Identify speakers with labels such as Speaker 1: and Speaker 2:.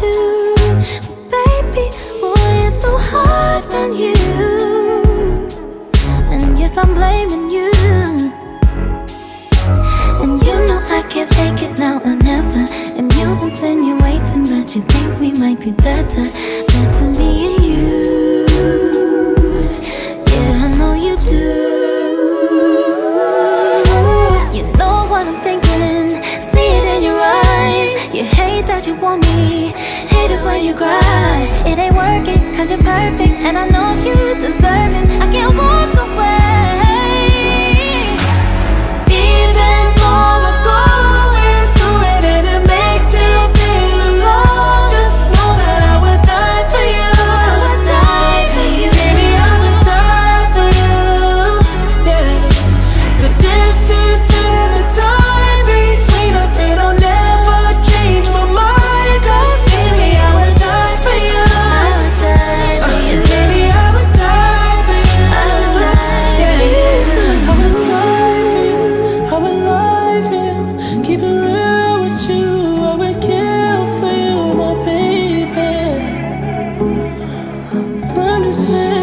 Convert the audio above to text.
Speaker 1: Do. Baby, boy, it's so hard on you. And yes, I'm blaming you. And you know I can't fake it now or never. And you insinuating that you think we might be better. You want me. Hate it when you cry. It ain't working, cause you're perfect. And I know you deserve it.
Speaker 2: I'm